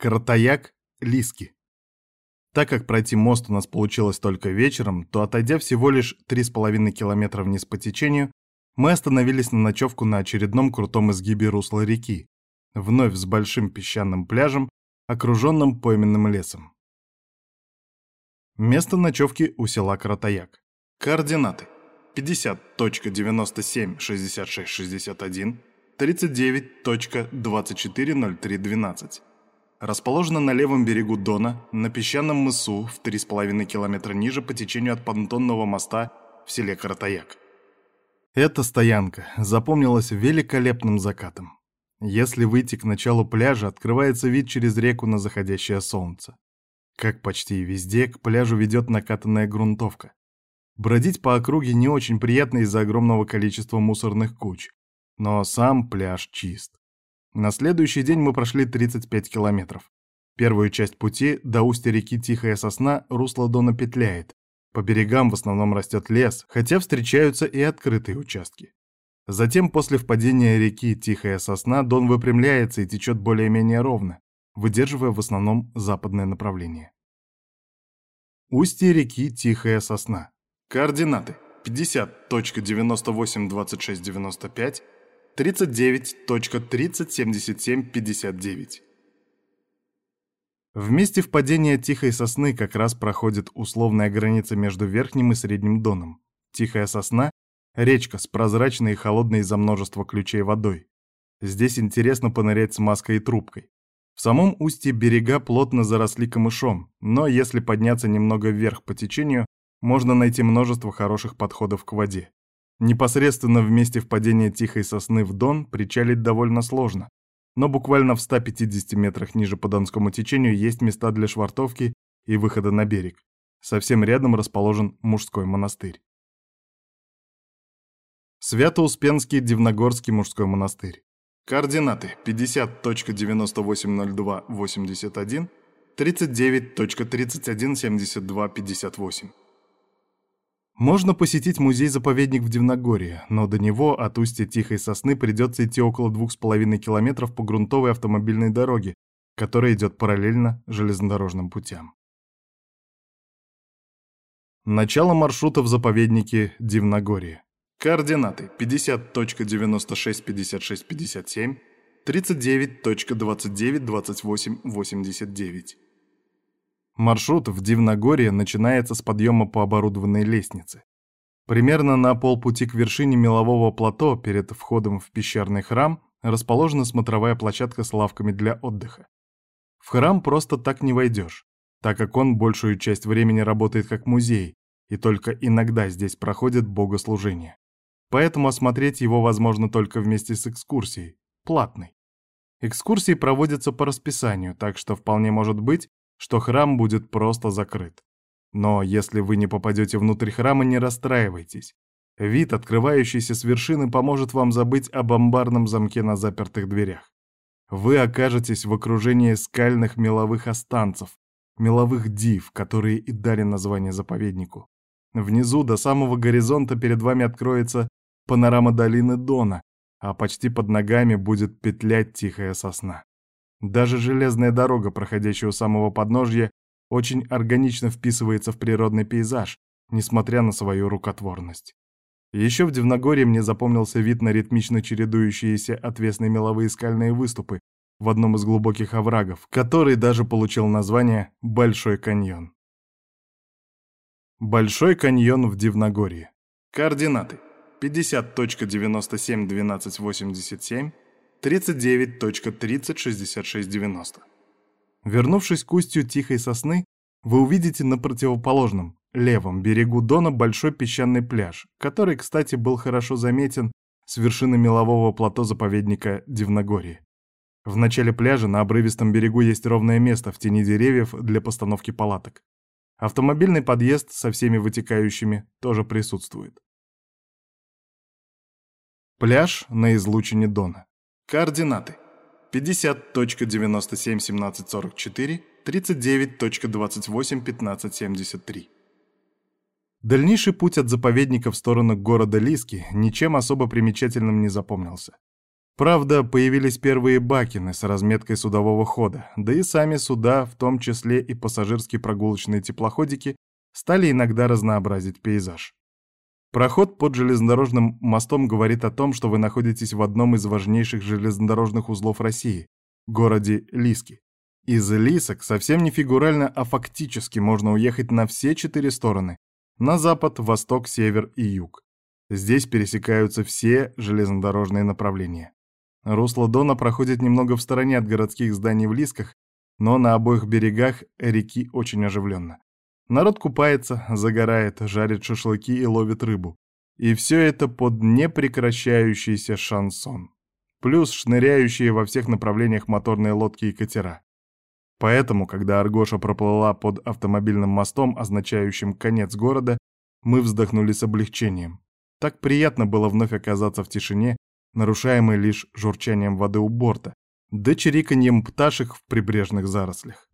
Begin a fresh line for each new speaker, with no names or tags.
Каратаяк, Лиски. Так как пройти мост у нас получилось только вечером, то отойдя всего лишь 3,5 километра вниз по течению, мы остановились на ночевку на очередном крутом изгибе русла реки, вновь с большим песчаным пляжем, окруженным пойменным лесом. Место ночевки у села Каратаяк. Координаты. 50.976661, 39.240312. Расположена на левом берегу Дона, на песчаном мысу в 3,5 километра ниже по течению от понтонного моста в селе Каратаяк. Эта стоянка запомнилась великолепным закатом. Если выйти к началу пляжа, открывается вид через реку на заходящее солнце. Как почти везде, к пляжу ведет накатанная грунтовка. Бродить по округе не очень приятно из-за огромного количества мусорных куч, но сам пляж чист. На следующий день мы прошли 35 километров. Первую часть пути до устья реки Тихая Сосна русло Дона петляет. По берегам в основном растет лес, хотя встречаются и открытые участки. Затем после впадения реки Тихая Сосна Дон выпрямляется и течет более-менее ровно, выдерживая в основном западное направление. Устье реки Тихая Сосна. Координаты 50.982695, 39.307759. В месте впадения Тихой Сосны как раз проходит условная граница между Верхним и Средним Доном. Тихая Сосна — речка с прозрачной и холодной из-за множества ключей водой. Здесь интересно понырять с маской и трубкой. В самом устье берега плотно заросли камышом, но если подняться немного вверх по течению, можно найти множество хороших подходов к воде. Непосредственно в месте впадения Тихой Сосны в Дон причалить довольно сложно, но буквально в 150 метрах ниже по Донскому течению есть места для швартовки и выхода на берег. Совсем рядом расположен мужской монастырь. Свято-Успенский Дивногорский мужской монастырь. Координаты 50.980281, 39.317258. Можно посетить музей-заповедник в Дивногорье, но до него от устья Тихой Сосны придется идти около двух с половиной километров по грунтовой автомобильной дороге, которая идет параллельно железнодорожным путям. Начало маршрута в заповеднике Дивногорье. Координаты 50.965657, 39.292889. Маршрут в Дивногорье начинается с подъема по оборудованной лестнице. Примерно на полпути к вершине мелового плато перед входом в пещерный храм расположена смотровая площадка с лавками для отдыха. В храм просто так не войдешь, так как он большую часть времени работает как музей, и только иногда здесь проходит богослужение поэтому осмотреть его возможно только вместе с экскурсией, платной. Экскурсии проводятся по расписанию, так что вполне может быть, что храм будет просто закрыт. Но если вы не попадете внутрь храма, не расстраивайтесь. Вид, открывающийся с вершины, поможет вам забыть об амбарном замке на запертых дверях. Вы окажетесь в окружении скальных меловых останцев, меловых див, которые и дали название заповеднику. Внизу до самого горизонта перед вами откроется панорама долины Дона, а почти под ногами будет петлять тихая сосна. Даже железная дорога, проходящая у самого подножья, очень органично вписывается в природный пейзаж, несмотря на свою рукотворность. Еще в Дивногорье мне запомнился вид на ритмично чередующиеся отвесные меловые скальные выступы в одном из глубоких оврагов, который даже получил название «Большой каньон». Большой каньон в Дивногорье. Координаты 50.971287, 39.306690. Вернувшись к устью Тихой Сосны, вы увидите на противоположном, левом берегу Дона большой песчаный пляж, который, кстати, был хорошо заметен с вершины мелового плато заповедника Дивногорье. В начале пляжа на обрывистом берегу есть ровное место в тени деревьев для постановки палаток. Автомобильный подъезд со всеми вытекающими тоже присутствует. Пляж на излучине Дона. Координаты. 50.971744, 39.281573. Дальнейший путь от заповедника в сторону города Лиски ничем особо примечательным не запомнился. Правда, появились первые бакины с разметкой судового хода, да и сами суда, в том числе и пассажирские прогулочные теплоходики, стали иногда разнообразить пейзаж. Проход под железнодорожным мостом говорит о том, что вы находитесь в одном из важнейших железнодорожных узлов России — городе Лиски. Из Лисок совсем не фигурально, а фактически можно уехать на все четыре стороны — на запад, восток, север и юг. Здесь пересекаются все железнодорожные направления. Русло Дона проходит немного в стороне от городских зданий в Лисках, но на обоих берегах реки очень оживленно. Народ купается, загорает, жарит шашлыки и ловит рыбу. И все это под непрекращающийся шансон. Плюс шныряющие во всех направлениях моторные лодки и катера. Поэтому, когда Аргоша проплыла под автомобильным мостом, означающим конец города, мы вздохнули с облегчением. Так приятно было вновь оказаться в тишине нарушаемый лишь журчанием воды у борта, да чириканьем пташек в прибрежных зарослях.